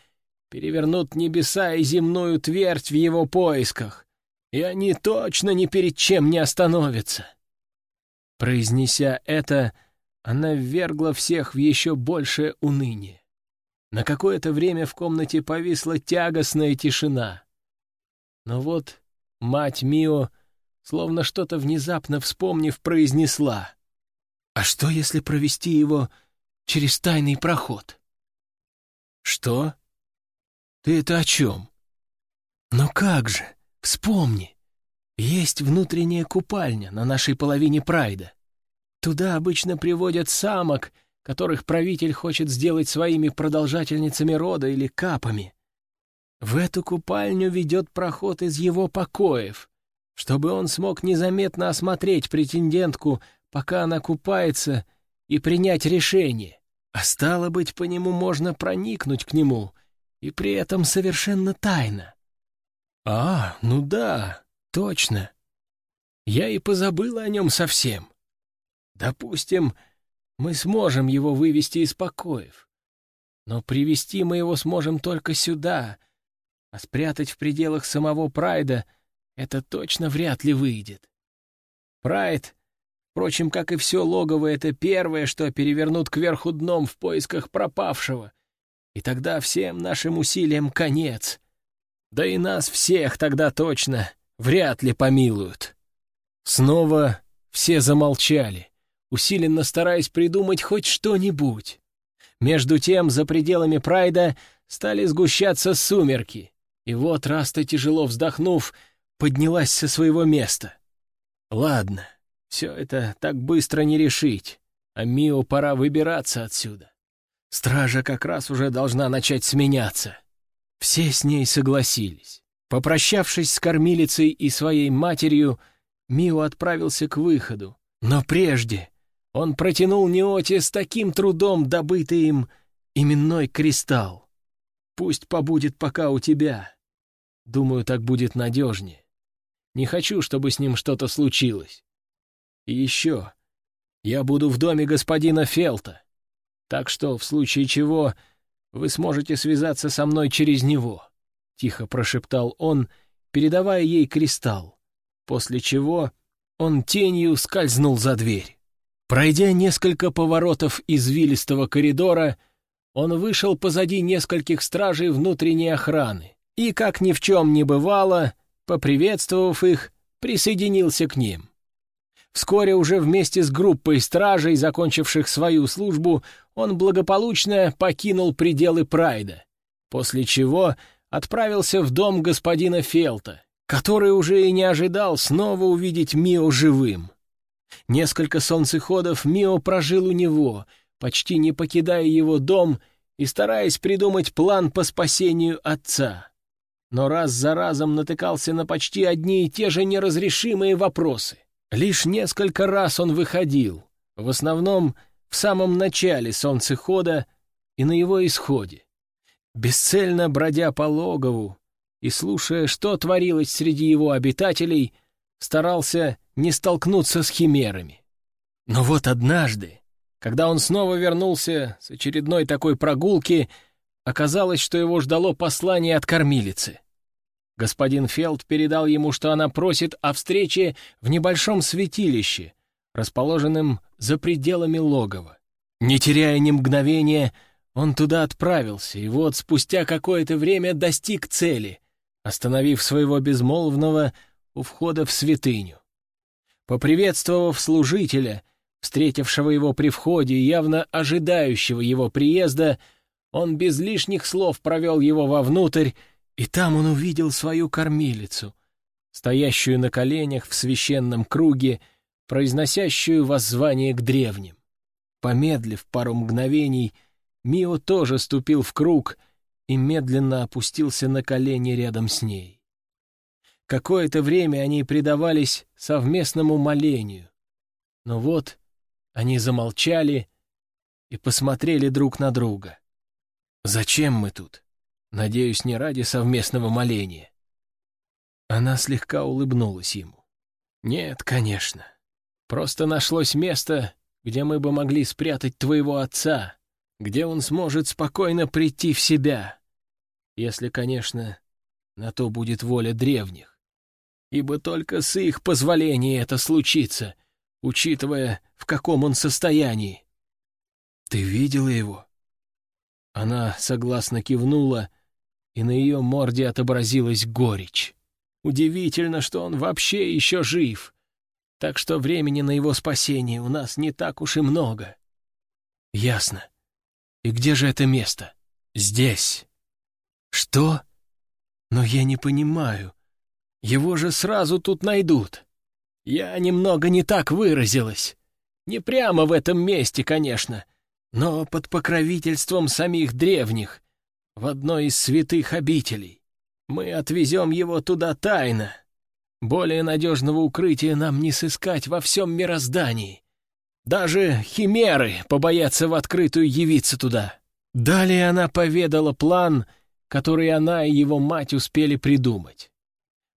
перевернут небеса и земную твердь в его поисках, и они точно ни перед чем не остановятся. Произнеся это, она ввергла всех в еще большее уныние. На какое-то время в комнате повисла тягостная тишина. Но вот мать Мио, словно что-то внезапно вспомнив, произнесла. «А что, если провести его через тайный проход?» «Что? Ты это о чем?» «Ну как же, вспомни. Есть внутренняя купальня на нашей половине прайда. Туда обычно приводят самок, которых правитель хочет сделать своими продолжательницами рода или капами. В эту купальню ведет проход из его покоев, чтобы он смог незаметно осмотреть претендентку, пока она купается, и принять решение. А стало быть, по нему можно проникнуть к нему, и при этом совершенно тайно. А, ну да, точно. Я и позабыла о нем совсем. Допустим, мы сможем его вывести из покоев. Но привести мы его сможем только сюда, а спрятать в пределах самого Прайда это точно вряд ли выйдет. Прайд, впрочем, как и все логово, это первое, что перевернут кверху дном в поисках пропавшего. И тогда всем нашим усилиям конец. Да и нас всех тогда точно вряд ли помилуют. Снова все замолчали усиленно стараясь придумать хоть что-нибудь. Между тем, за пределами Прайда стали сгущаться сумерки, и вот Раста, тяжело вздохнув, поднялась со своего места. Ладно, все это так быстро не решить, а Мио пора выбираться отсюда. Стража как раз уже должна начать сменяться. Все с ней согласились. Попрощавшись с кормилицей и своей матерью, Мио отправился к выходу. Но прежде он протянул Неоте с таким трудом добытый им именной кристалл. Пусть побудет пока у тебя. Думаю, так будет надежнее. Не хочу, чтобы с ним что-то случилось. И еще, я буду в доме господина Фелта, так что, в случае чего, вы сможете связаться со мной через него», — тихо прошептал он, передавая ей кристалл, после чего он тенью скользнул за дверь. Пройдя несколько поворотов извилистого коридора, он вышел позади нескольких стражей внутренней охраны и, как ни в чем не бывало, поприветствовав их, присоединился к ним. Вскоре уже вместе с группой стражей, закончивших свою службу, он благополучно покинул пределы Прайда, после чего отправился в дом господина Фелта, который уже и не ожидал снова увидеть Мио живым. Несколько солнцеходов Мио прожил у него, почти не покидая его дом и стараясь придумать план по спасению отца. Но раз за разом натыкался на почти одни и те же неразрешимые вопросы. Лишь несколько раз он выходил, в основном в самом начале солнцехода и на его исходе. Бесцельно бродя по логову и слушая, что творилось среди его обитателей, старался не столкнуться с химерами. Но вот однажды, когда он снова вернулся с очередной такой прогулки, оказалось, что его ждало послание от кормилицы. Господин Фелд передал ему, что она просит о встрече в небольшом святилище, расположенном за пределами логова. Не теряя ни мгновения, он туда отправился, и вот спустя какое-то время достиг цели, остановив своего безмолвного у входа в святыню. Поприветствовав служителя, встретившего его при входе и явно ожидающего его приезда, он без лишних слов провел его вовнутрь, и там он увидел свою кормилицу, стоящую на коленях в священном круге, произносящую воззвание к древним. Помедлив пару мгновений, Мио тоже ступил в круг и медленно опустился на колени рядом с ней. Какое-то время они предавались совместному молению. Но вот они замолчали и посмотрели друг на друга. «Зачем мы тут? Надеюсь, не ради совместного моления». Она слегка улыбнулась ему. «Нет, конечно. Просто нашлось место, где мы бы могли спрятать твоего отца, где он сможет спокойно прийти в себя, если, конечно, на то будет воля древних. Ибо только с их позволения это случится, учитывая, в каком он состоянии. Ты видела его? Она согласно кивнула, и на ее морде отобразилась горечь. Удивительно, что он вообще еще жив. Так что времени на его спасение у нас не так уж и много. Ясно. И где же это место? Здесь. Что? Но я не понимаю. Его же сразу тут найдут. Я немного не так выразилась. Не прямо в этом месте, конечно, но под покровительством самих древних, в одной из святых обителей. Мы отвезем его туда тайно. Более надежного укрытия нам не сыскать во всем мироздании. Даже химеры побоятся в открытую явиться туда. Далее она поведала план, который она и его мать успели придумать.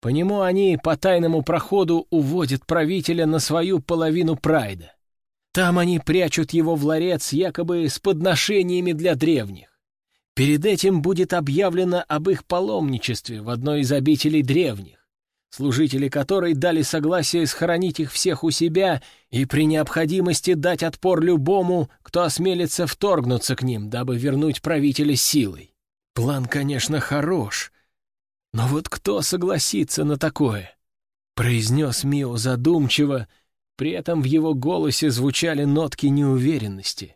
По нему они по тайному проходу уводят правителя на свою половину прайда. Там они прячут его в ларец якобы с подношениями для древних. Перед этим будет объявлено об их паломничестве в одной из обителей древних, служители которой дали согласие схоронить их всех у себя и при необходимости дать отпор любому, кто осмелится вторгнуться к ним, дабы вернуть правителя силой. План, конечно, хорош, но вот кто согласится на такое? Произнес Мио задумчиво, при этом в его голосе звучали нотки неуверенности.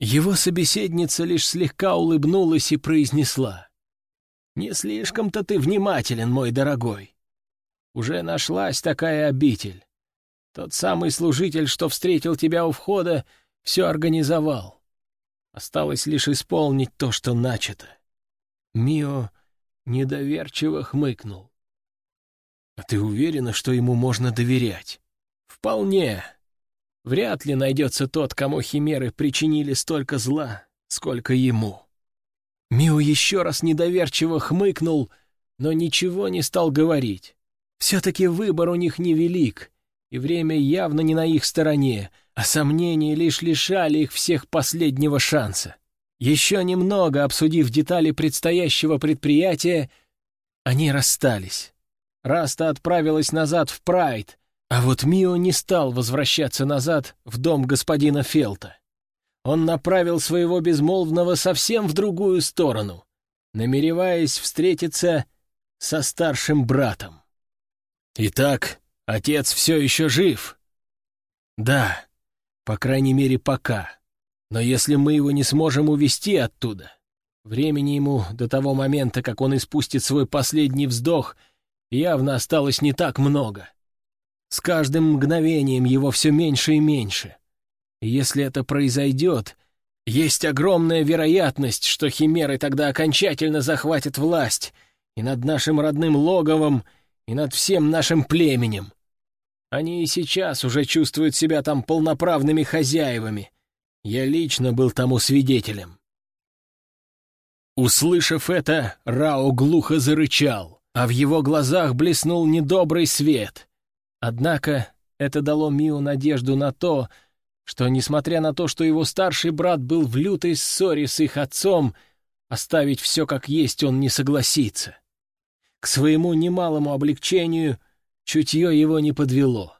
Его собеседница лишь слегка улыбнулась и произнесла. «Не слишком-то ты внимателен, мой дорогой. Уже нашлась такая обитель. Тот самый служитель, что встретил тебя у входа, все организовал. Осталось лишь исполнить то, что начато». Мио недоверчиво хмыкнул. «А ты уверена, что ему можно доверять?» «Вполне. Вряд ли найдется тот, кому химеры причинили столько зла, сколько ему. Мио еще раз недоверчиво хмыкнул, но ничего не стал говорить. Все-таки выбор у них невелик, и время явно не на их стороне, а сомнения лишь лишали их всех последнего шанса. Еще немного обсудив детали предстоящего предприятия, они расстались. Раста отправилась назад в Прайд, а вот Мио не стал возвращаться назад в дом господина Фелта. Он направил своего безмолвного совсем в другую сторону, намереваясь встретиться со старшим братом. «Итак, отец все еще жив?» «Да, по крайней мере, пока. Но если мы его не сможем увести оттуда, времени ему до того момента, как он испустит свой последний вздох, явно осталось не так много. С каждым мгновением его все меньше и меньше. Если это произойдет, есть огромная вероятность, что химеры тогда окончательно захватят власть и над нашим родным логовом, и над всем нашим племенем. Они и сейчас уже чувствуют себя там полноправными хозяевами. Я лично был тому свидетелем. Услышав это, Рао глухо зарычал, а в его глазах блеснул недобрый свет. Однако это дало Миу надежду на то, что, несмотря на то, что его старший брат был в лютой ссоре с их отцом, оставить все как есть он не согласится. К своему немалому облегчению чутье его не подвело.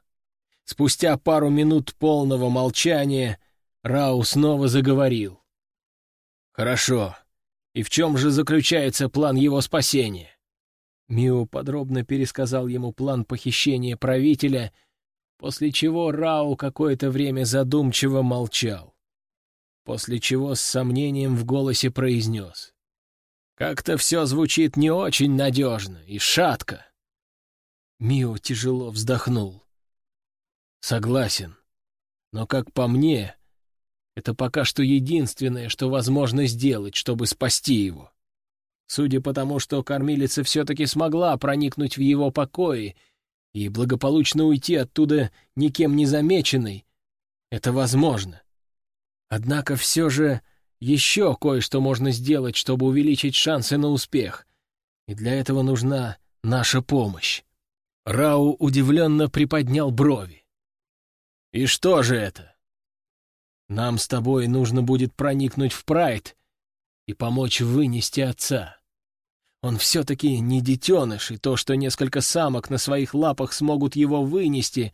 Спустя пару минут полного молчания Рау снова заговорил. «Хорошо. И в чем же заключается план его спасения?» Мио подробно пересказал ему план похищения правителя, после чего Рау какое-то время задумчиво молчал. После чего с сомнением в голосе произнес. «Как-то все звучит не очень надежно и шатко». Мио тяжело вздохнул. «Согласен. Но, как по мне, это пока что единственное, что возможно сделать, чтобы спасти его. Судя по тому, что кормилица все-таки смогла проникнуть в его покои и благополучно уйти оттуда никем не замеченной, это возможно. Однако все же еще кое-что можно сделать, чтобы увеличить шансы на успех, и для этого нужна наша помощь. Рау удивленно приподнял брови. «И что же это?» «Нам с тобой нужно будет проникнуть в Прайд и помочь вынести отца. Он все-таки не детеныш, и то, что несколько самок на своих лапах смогут его вынести,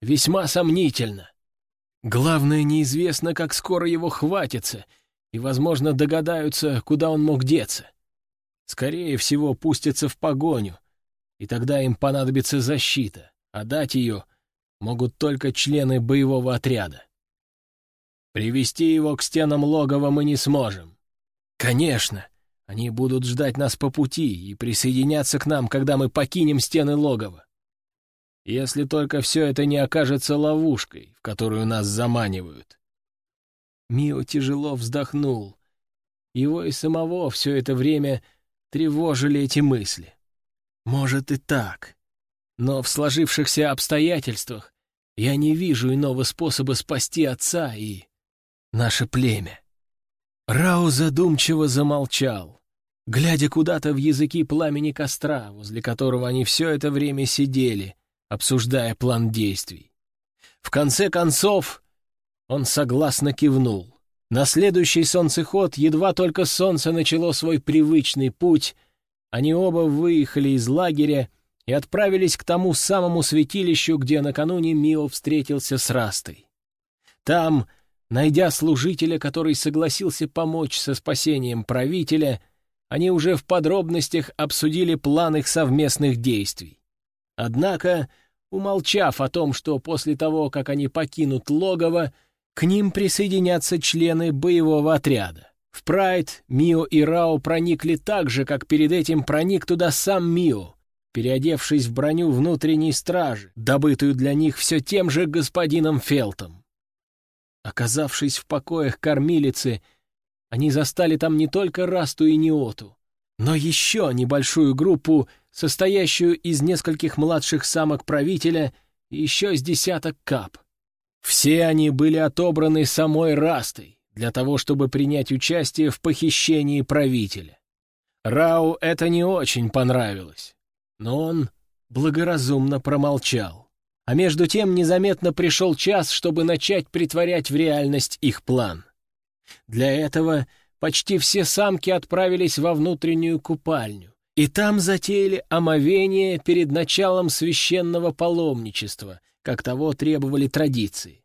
весьма сомнительно. Главное, неизвестно, как скоро его хватится, и, возможно, догадаются, куда он мог деться. Скорее всего, пустятся в погоню, и тогда им понадобится защита, а дать ее могут только члены боевого отряда. Привести его к стенам логова мы не сможем. Конечно, они будут ждать нас по пути и присоединятся к нам, когда мы покинем стены логова. Если только все это не окажется ловушкой, в которую нас заманивают. Мио тяжело вздохнул. Его и самого все это время тревожили эти мысли. Может и так. Но в сложившихся обстоятельствах я не вижу иного способа спасти отца и наше племя. Рау задумчиво замолчал, глядя куда-то в языки пламени костра, возле которого они все это время сидели, обсуждая план действий. В конце концов, он согласно кивнул. На следующий солнцеход, едва только солнце начало свой привычный путь, они оба выехали из лагеря и отправились к тому самому святилищу, где накануне Мио встретился с Растой. Там Найдя служителя, который согласился помочь со спасением правителя, они уже в подробностях обсудили план их совместных действий. Однако, умолчав о том, что после того, как они покинут логово, к ним присоединятся члены боевого отряда. В Прайд Мио и Рао проникли так же, как перед этим проник туда сам Мио, переодевшись в броню внутренней стражи, добытую для них все тем же господином Фелтом. Оказавшись в покоях кормилицы, они застали там не только Расту и Неоту, но еще небольшую группу, состоящую из нескольких младших самок правителя и еще с десяток кап. Все они были отобраны самой Растой для того, чтобы принять участие в похищении правителя. Рау это не очень понравилось, но он благоразумно промолчал. А между тем незаметно пришел час, чтобы начать притворять в реальность их план. Для этого почти все самки отправились во внутреннюю купальню, и там затеяли омовение перед началом священного паломничества, как того требовали традиции.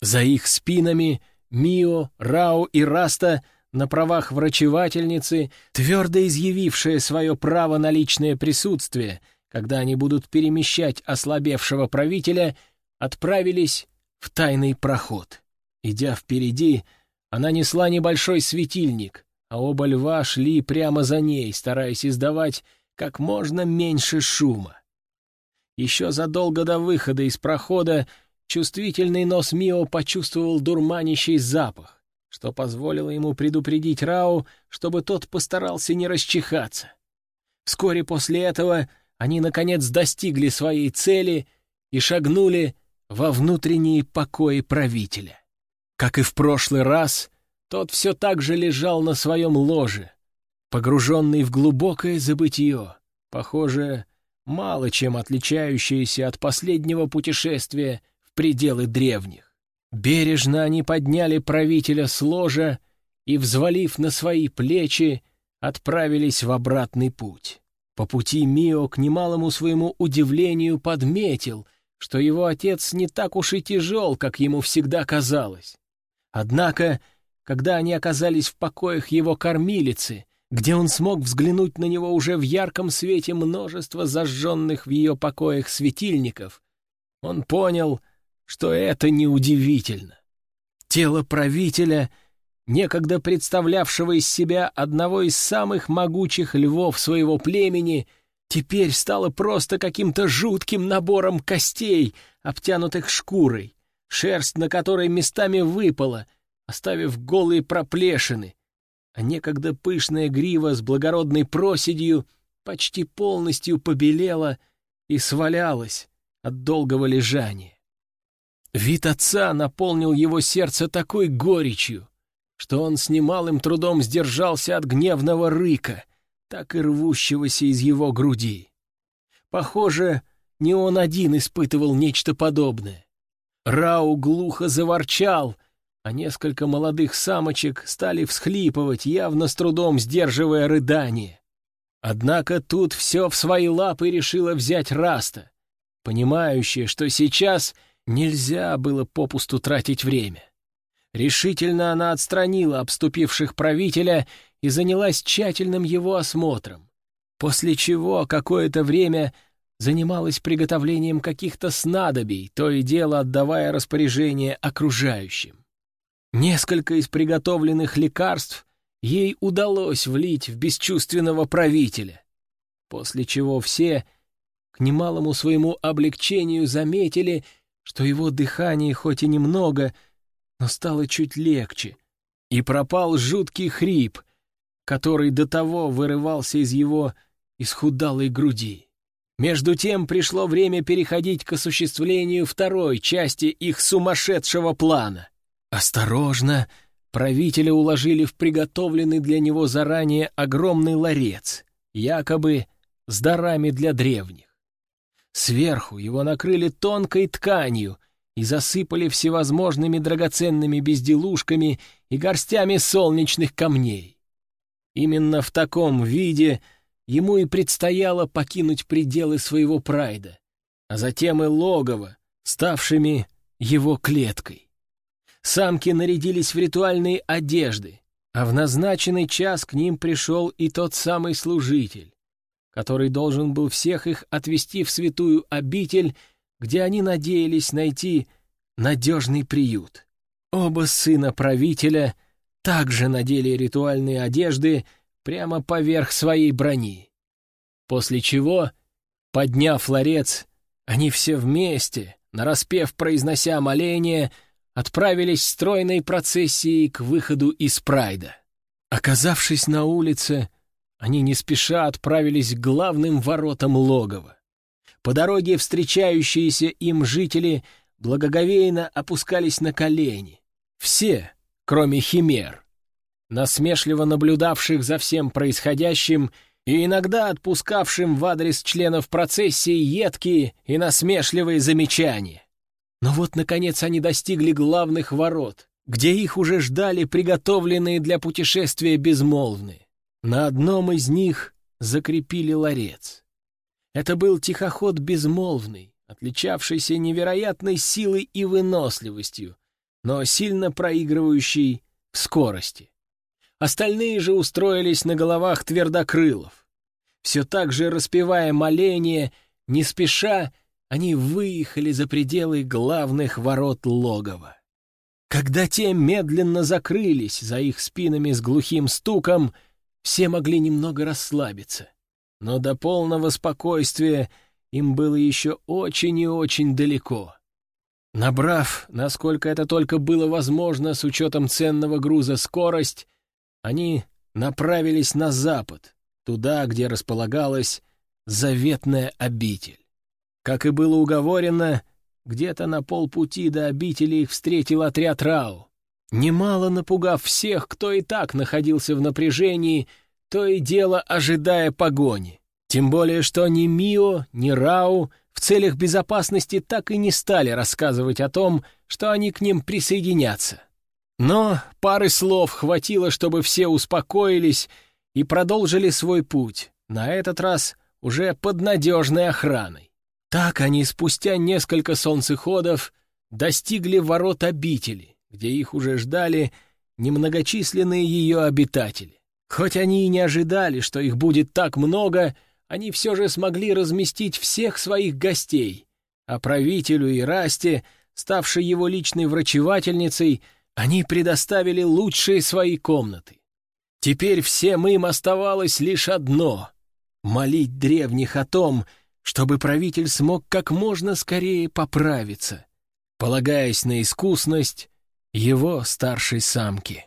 За их спинами Мио, Рау и Раста на правах врачевательницы, твердо изъявившая свое право на личное присутствие, когда они будут перемещать ослабевшего правителя, отправились в тайный проход. Идя впереди, она несла небольшой светильник, а оба льва шли прямо за ней, стараясь издавать как можно меньше шума. Еще задолго до выхода из прохода чувствительный нос Мио почувствовал дурманящий запах, что позволило ему предупредить Рау, чтобы тот постарался не расчихаться. Вскоре после этого — они, наконец, достигли своей цели и шагнули во внутренние покои правителя. Как и в прошлый раз, тот все так же лежал на своем ложе, погруженный в глубокое забытье, похоже, мало чем отличающееся от последнего путешествия в пределы древних. Бережно они подняли правителя с ложа и, взвалив на свои плечи, отправились в обратный путь. По пути Мио к немалому своему удивлению подметил, что его отец не так уж и тяжел, как ему всегда казалось. Однако, когда они оказались в покоях его кормилицы, где он смог взглянуть на него уже в ярком свете множества зажженных в ее покоях светильников, он понял, что это неудивительно. Тело правителя — некогда представлявшего из себя одного из самых могучих львов своего племени, теперь стало просто каким-то жутким набором костей, обтянутых шкурой, шерсть на которой местами выпала, оставив голые проплешины, а некогда пышная грива с благородной проседью почти полностью побелела и свалялась от долгого лежания. Вид отца наполнил его сердце такой горечью, что он с немалым трудом сдержался от гневного рыка, так и рвущегося из его груди. Похоже, не он один испытывал нечто подобное. Рау глухо заворчал, а несколько молодых самочек стали всхлипывать, явно с трудом сдерживая рыдание. Однако тут все в свои лапы решила взять Раста, понимающая, что сейчас нельзя было попусту тратить время. Решительно она отстранила обступивших правителя и занялась тщательным его осмотром, после чего какое-то время занималась приготовлением каких-то снадобий, то и дело отдавая распоряжение окружающим. Несколько из приготовленных лекарств ей удалось влить в бесчувственного правителя, после чего все, к немалому своему облегчению, заметили, что его дыхание хоть и немного, но стало чуть легче, и пропал жуткий хрип, который до того вырывался из его исхудалой груди. Между тем пришло время переходить к осуществлению второй части их сумасшедшего плана. Осторожно, правителя уложили в приготовленный для него заранее огромный ларец, якобы с дарами для древних. Сверху его накрыли тонкой тканью и засыпали всевозможными драгоценными безделушками и горстями солнечных камней. Именно в таком виде ему и предстояло покинуть пределы своего прайда, а затем и логово, ставшими его клеткой. Самки нарядились в ритуальные одежды, а в назначенный час к ним пришел и тот самый служитель, который должен был всех их отвести в святую обитель, где они надеялись найти надежный приют. Оба сына правителя также надели ритуальные одежды прямо поверх своей брони. После чего, подняв ларец, они все вместе, нараспев произнося моление, отправились стройной процессией к выходу из Прайда. Оказавшись на улице, они не спеша отправились к главным воротам логова. По дороге встречающиеся им жители благоговейно опускались на колени. Все, кроме химер, насмешливо наблюдавших за всем происходящим и иногда отпускавшим в адрес членов процессии едкие и насмешливые замечания. Но вот, наконец, они достигли главных ворот, где их уже ждали приготовленные для путешествия безмолвные. На одном из них закрепили ларец. Это был тихоход безмолвный, отличавшийся невероятной силой и выносливостью, но сильно проигрывающий в скорости. Остальные же устроились на головах твердокрылов. Все так же распевая моление, не спеша они выехали за пределы главных ворот логова. Когда те медленно закрылись за их спинами с глухим стуком, все могли немного расслабиться. Но до полного спокойствия им было еще очень и очень далеко. Набрав, насколько это только было возможно с учетом ценного груза скорость, они направились на запад, туда, где располагалась заветная обитель. Как и было уговорено, где-то на полпути до обители их встретил отряд Рау, немало напугав всех, кто и так находился в напряжении, то и дело ожидая погони. Тем более, что ни Мио, ни Рау в целях безопасности так и не стали рассказывать о том, что они к ним присоединятся. Но пары слов хватило, чтобы все успокоились и продолжили свой путь, на этот раз уже под надежной охраной. Так они спустя несколько солнцеходов достигли ворот обители, где их уже ждали немногочисленные ее обитатели. Хоть они и не ожидали, что их будет так много, они все же смогли разместить всех своих гостей, а правителю и Расте, ставшей его личной врачевательницей, они предоставили лучшие свои комнаты. Теперь всем им оставалось лишь одно — молить древних о том, чтобы правитель смог как можно скорее поправиться, полагаясь на искусность его старшей самки.